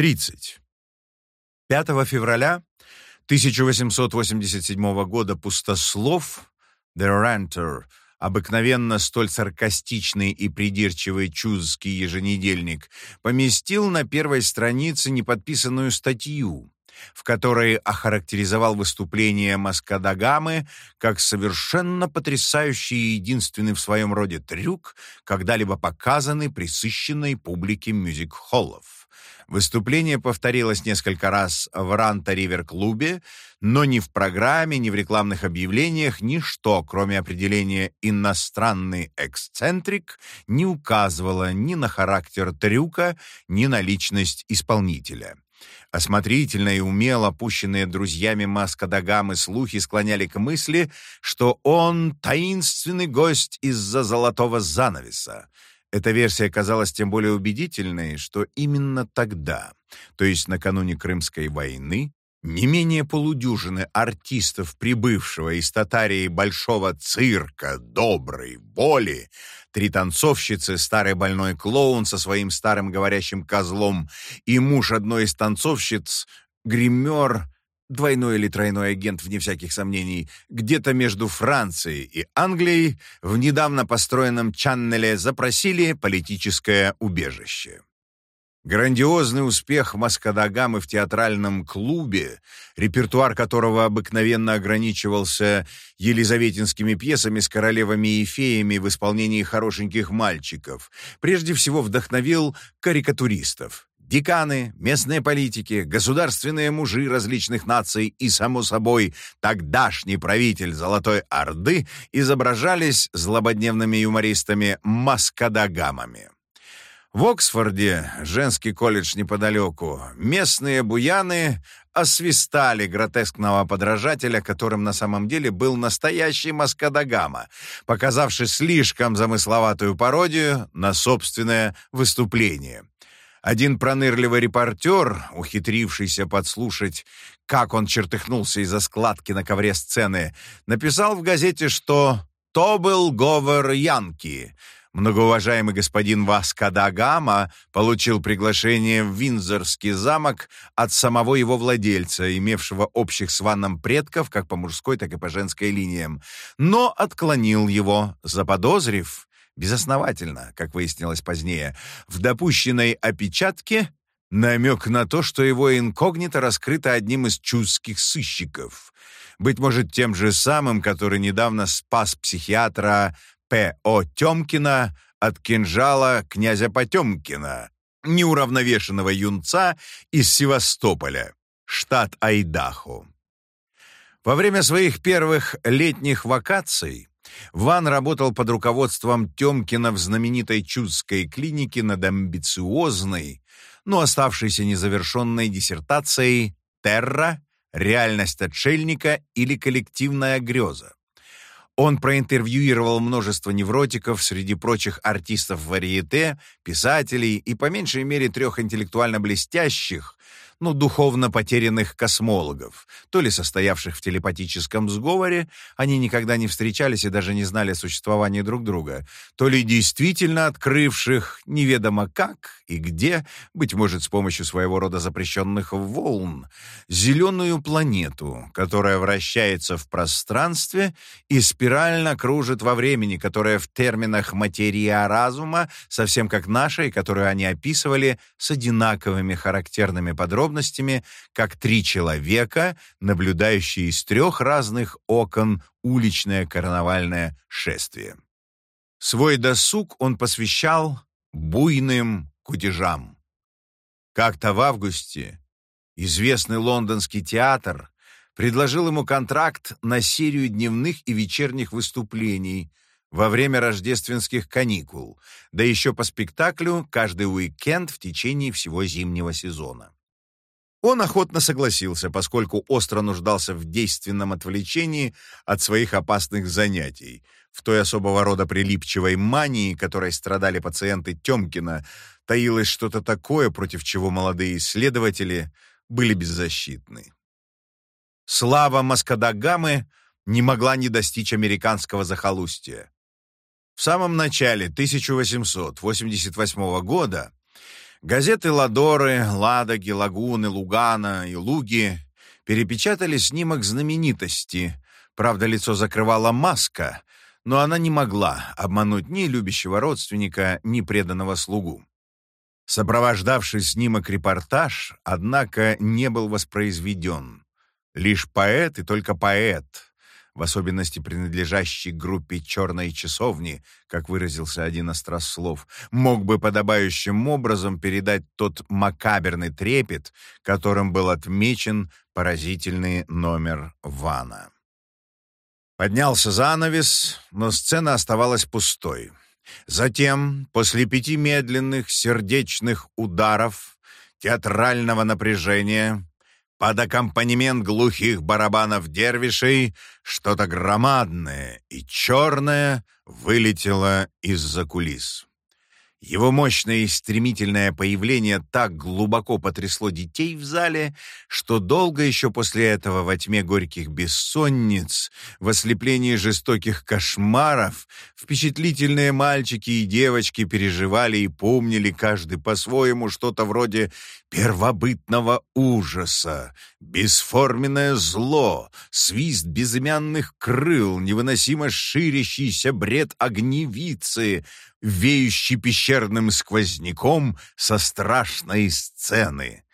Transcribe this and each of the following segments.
30. 5 февраля 1887 года пустослов «The Ranter» обыкновенно столь саркастичный и придирчивый чузский еженедельник, поместил на первой странице неподписанную статью, в которой охарактеризовал выступление Маскадагамы как совершенно потрясающий и единственный в своем роде трюк, когда-либо показанный присыщенной публике мюзик-холлов. Выступление повторилось несколько раз в Ранта-Ривер-клубе, но ни в программе, ни в рекламных объявлениях ничто, кроме определения «иностранный эксцентрик», не указывало ни на характер трюка, ни на личность исполнителя. Осмотрительно и умело опущенные друзьями Маска Дагамы слухи склоняли к мысли, что он таинственный гость из-за золотого занавеса. Эта версия казалась тем более убедительной, что именно тогда, то есть накануне Крымской войны, не менее полудюжины артистов, прибывшего из Татарии большого цирка доброй воли, три танцовщицы, старый больной клоун со своим старым говорящим козлом и муж одной из танцовщиц, гример, двойной или тройной агент, вне всяких сомнений, где-то между Францией и Англией в недавно построенном Чаннеле запросили политическое убежище. Грандиозный успех Маскадагамы в театральном клубе, репертуар которого обыкновенно ограничивался елизаветинскими пьесами с королевами и феями в исполнении хорошеньких мальчиков, прежде всего вдохновил карикатуристов. Деканы, местные политики, государственные мужи различных наций и, само собой, тогдашний правитель Золотой Орды изображались злободневными юмористами маскадагамами. В Оксфорде, женский колледж неподалеку, местные буяны освистали гротескного подражателя, которым на самом деле был настоящий Маскадагама, показавший слишком замысловатую пародию на собственное выступление. Один пронырливый репортер, ухитрившийся подслушать, как он чертыхнулся из-за складки на ковре сцены, написал в газете, что «то был говор Янки», многоуважаемый господин Васка Гама получил приглашение в Винзорский замок от самого его владельца, имевшего общих с Ванном предков как по мужской, так и по женской линиям, но отклонил его, заподозрив, безосновательно, как выяснилось позднее, в допущенной опечатке намек на то, что его инкогнито раскрыто одним из чудских сыщиков, быть может, тем же самым, который недавно спас психиатра П.О. Тёмкина от кинжала князя Потёмкина, неуравновешенного юнца из Севастополя, штат Айдахо. Во время своих первых летних вакаций Ван работал под руководством Тёмкина в знаменитой Чудской клинике над амбициозной, но оставшейся незавершенной диссертацией «Терра. Реальность отшельника или коллективная греза». Он проинтервьюировал множество невротиков, среди прочих артистов варьете, писателей и по меньшей мере трех интеллектуально блестящих, ну, духовно потерянных космологов, то ли состоявших в телепатическом сговоре, они никогда не встречались и даже не знали о существовании друг друга, то ли действительно открывших неведомо как и где, быть может, с помощью своего рода запрещенных волн, зеленую планету, которая вращается в пространстве и спирально кружит во времени, которая в терминах материя разума, совсем как наша, и которую они описывали с одинаковыми характерными подробностями, подробностями, как три человека, наблюдающие из трех разных окон уличное карнавальное шествие. Свой досуг он посвящал буйным кутежам. Как-то в августе известный лондонский театр предложил ему контракт на серию дневных и вечерних выступлений во время рождественских каникул, да еще по спектаклю каждый уикенд в течение всего зимнего сезона. Он охотно согласился, поскольку остро нуждался в действенном отвлечении от своих опасных занятий. В той особого рода прилипчивой мании, которой страдали пациенты Тёмкина, таилось что-то такое, против чего молодые исследователи были беззащитны. Слава Маскадагамы не могла не достичь американского захолустья. В самом начале 1888 года Газеты «Ладоры», «Ладоги», «Лагуны», «Лугана» и «Луги» перепечатали снимок знаменитости. Правда, лицо закрывала маска, но она не могла обмануть ни любящего родственника, ни преданного слугу. Сопровождавший снимок репортаж, однако, не был воспроизведен. Лишь поэт и только поэт, в особенности принадлежащий группе «Черной часовни», как выразился один острослов, мог бы подобающим образом передать тот макаберный трепет, которым был отмечен поразительный номер Вана. Поднялся занавес, но сцена оставалась пустой. Затем, после пяти медленных сердечных ударов, театрального напряжения, под аккомпанемент глухих барабанов дервишей, что-то громадное и черное вылетело из-за кулис. Его мощное и стремительное появление так глубоко потрясло детей в зале, что долго еще после этого во тьме горьких бессонниц, в ослеплении жестоких кошмаров, впечатлительные мальчики и девочки переживали и помнили каждый по-своему что-то вроде первобытного ужаса, бесформенное зло, свист безымянных крыл, невыносимо ширящийся бред огневицы — веющий пещерным сквозняком со страшной сцены.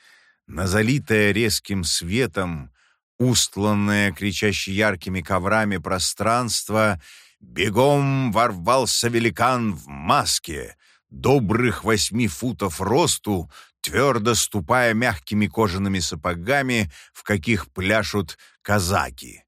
На залитое резким светом, устланное кричаще яркими коврами пространство, бегом ворвался великан в маске, добрых восьми футов росту, твердо ступая мягкими кожаными сапогами, в каких пляшут казаки.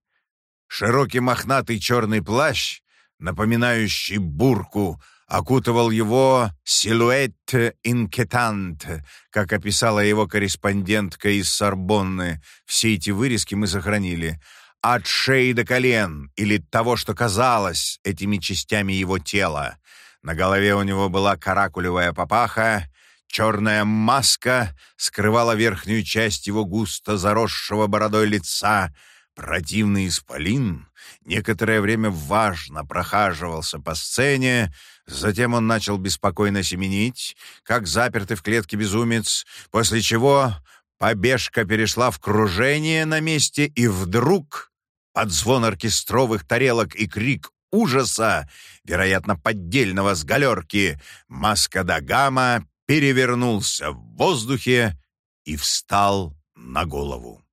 Широкий мохнатый черный плащ, напоминающий бурку, окутывал его силуэт инкетант, как описала его корреспондентка из Сорбонны. Все эти вырезки мы сохранили. От шеи до колен, или того, что казалось этими частями его тела. На голове у него была каракулевая папаха, черная маска скрывала верхнюю часть его густо заросшего бородой лица — Противный исполин некоторое время важно прохаживался по сцене, затем он начал беспокойно семенить, как запертый в клетке безумец, после чего побежка перешла в кружение на месте, и вдруг под звон оркестровых тарелок и крик ужаса, вероятно, поддельного с галерки, маска Дагама перевернулся в воздухе и встал на голову.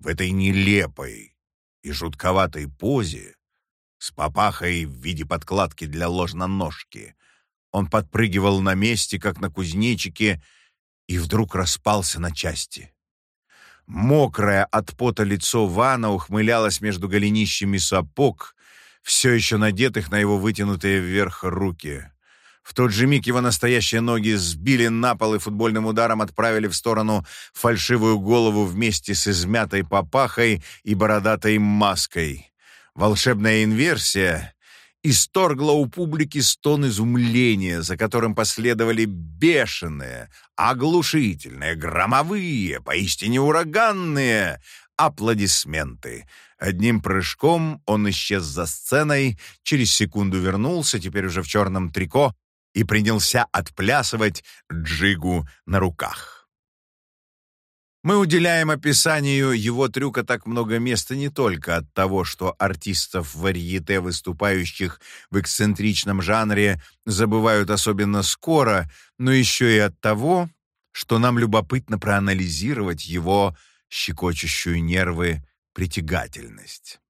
В этой нелепой и жутковатой позе, с папахой в виде подкладки для ложноножки, он подпрыгивал на месте, как на кузнечике, и вдруг распался на части. Мокрое от пота лицо Вана ухмылялось между голенищами сапог, все еще надетых на его вытянутые вверх руки. В тот же миг его настоящие ноги сбили на пол и футбольным ударом отправили в сторону фальшивую голову вместе с измятой папахой и бородатой маской. Волшебная инверсия исторгла у публики стон изумления, за которым последовали бешеные, оглушительные, громовые, поистине ураганные аплодисменты. Одним прыжком он исчез за сценой, через секунду вернулся, теперь уже в черном трико, и принялся отплясывать джигу на руках. Мы уделяем описанию его трюка так много места не только от того, что артистов варьете, выступающих в эксцентричном жанре, забывают особенно скоро, но еще и от того, что нам любопытно проанализировать его щекочущую нервы притягательность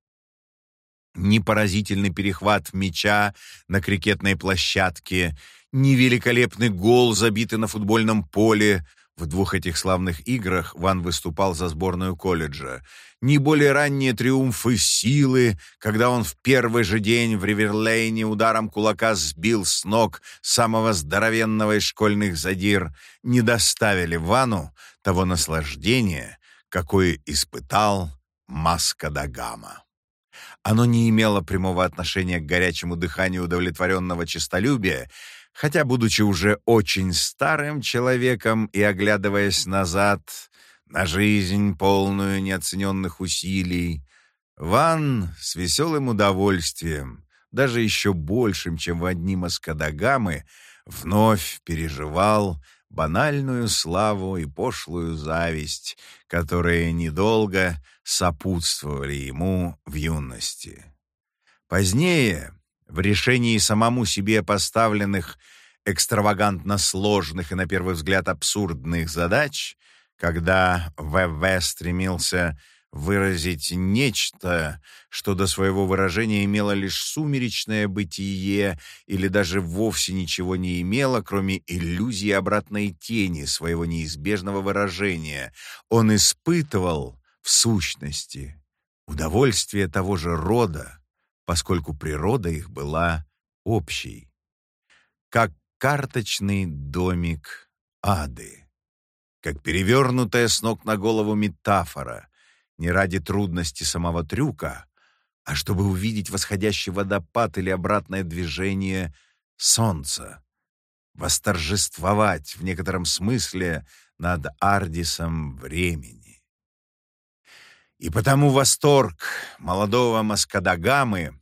ни поразительный перехват мяча на крикетной площадке, ни великолепный гол, забитый на футбольном поле. В двух этих славных играх Ван выступал за сборную колледжа. Ни более ранние триумфы силы, когда он в первый же день в Риверлейне ударом кулака сбил с ног самого здоровенного из школьных задир, не доставили Вану того наслаждения, какое испытал Маска Дагама. Оно не имело прямого отношения к горячему дыханию удовлетворенного честолюбия, хотя, будучи уже очень старым человеком и оглядываясь назад на жизнь, полную неоцененных усилий, Ван с веселым удовольствием, даже еще большим, чем в одни маскадагамы, вновь переживал банальную славу и пошлую зависть, которые недолго сопутствовали ему в юности. Позднее, в решении самому себе поставленных экстравагантно сложных и, на первый взгляд, абсурдных задач, когда В.В. стремился выразить нечто, что до своего выражения имело лишь сумеречное бытие или даже вовсе ничего не имело, кроме иллюзии обратной тени своего неизбежного выражения. Он испытывал, в сущности, удовольствие того же рода, поскольку природа их была общей. Как карточный домик ады. Как перевернутая с ног на голову метафора, не ради трудности самого трюка, а чтобы увидеть восходящий водопад или обратное движение солнца, восторжествовать в некотором смысле над Ардисом времени. И потому восторг молодого Маскадагамы,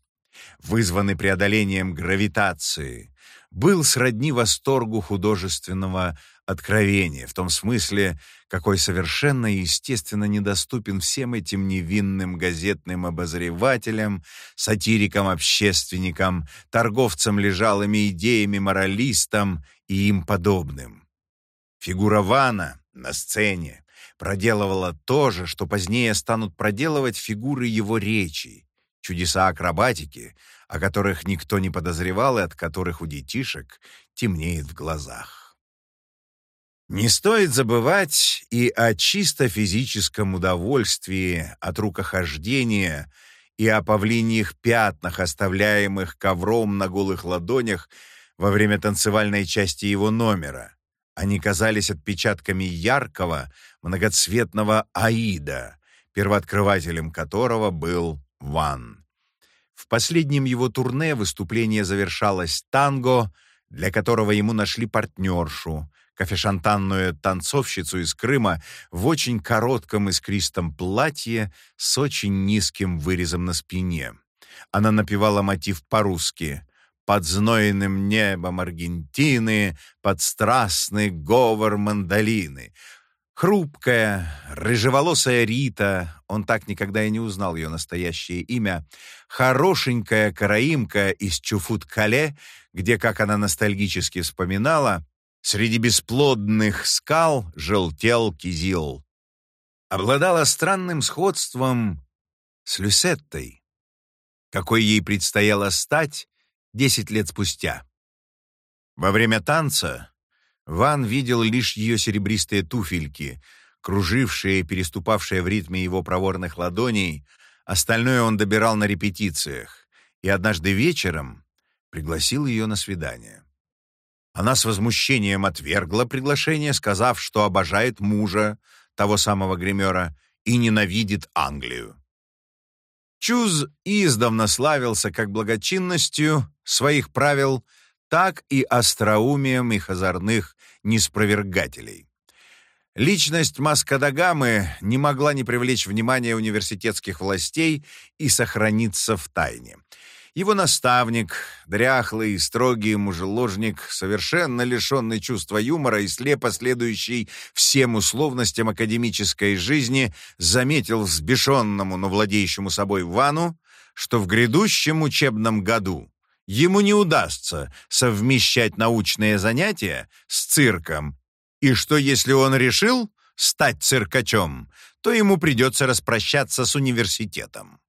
вызванный преодолением гравитации, был сродни восторгу художественного откровение, в том смысле, какой совершенно естественно недоступен всем этим невинным газетным обозревателям, сатирикам-общественникам, торговцам лежалыми идеями, моралистам и им подобным. Фигура Вана на сцене проделывала то же, что позднее станут проделывать фигуры его речи, чудеса акробатики, о которых никто не подозревал и от которых у детишек темнеет в глазах. Не стоит забывать и о чисто физическом удовольствии от рукохождения и о павлиньих пятнах, оставляемых ковром на голых ладонях во время танцевальной части его номера. Они казались отпечатками яркого, многоцветного аида, первооткрывателем которого был Ван. В последнем его турне выступление завершалось танго, для которого ему нашли партнершу, кофешантанную танцовщицу из Крыма в очень коротком искристом платье с очень низким вырезом на спине. Она напевала мотив по-русски «Под знойным небом Аргентины, под страстный говор мандолины». Хрупкая, рыжеволосая Рита, он так никогда и не узнал ее настоящее имя, хорошенькая караимка из Чуфут-Кале, где, как она ностальгически вспоминала, Среди бесплодных скал желтел кизил. Обладала странным сходством с Люсеттой, какой ей предстояло стать десять лет спустя. Во время танца Ван видел лишь ее серебристые туфельки, кружившие и переступавшие в ритме его проворных ладоней, остальное он добирал на репетициях, и однажды вечером пригласил ее на свидание. Она с возмущением отвергла приглашение, сказав, что обожает мужа, того самого гримера, и ненавидит Англию. Чуз издавна славился как благочинностью своих правил, так и остроумием их озорных неспровергателей. Личность Маскадагамы не могла не привлечь внимание университетских властей и сохраниться в тайне. Его наставник, дряхлый и строгий мужеложник, совершенно лишенный чувства юмора и слепо следующий всем условностям академической жизни, заметил взбешенному, но владеющему собой Вану, что в грядущем учебном году ему не удастся совмещать научные занятия с цирком, и что если он решил стать циркачом, то ему придется распрощаться с университетом.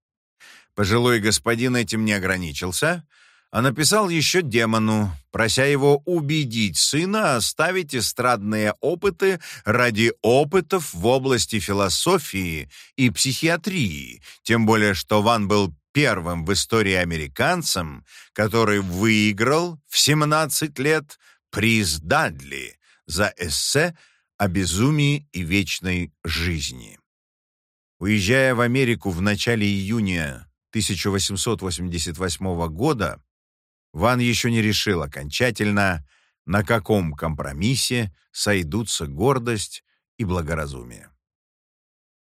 Пожилой господин этим не ограничился, а написал еще демону, прося его убедить сына оставить эстрадные опыты ради опытов в области философии и психиатрии, тем более что Ван был первым в истории американцем, который выиграл в 17 лет приз Дадли за эссе о безумии и вечной жизни. Уезжая в Америку в начале июня 1888 года Ван еще не решил окончательно, на каком компромиссе сойдутся гордость и благоразумие.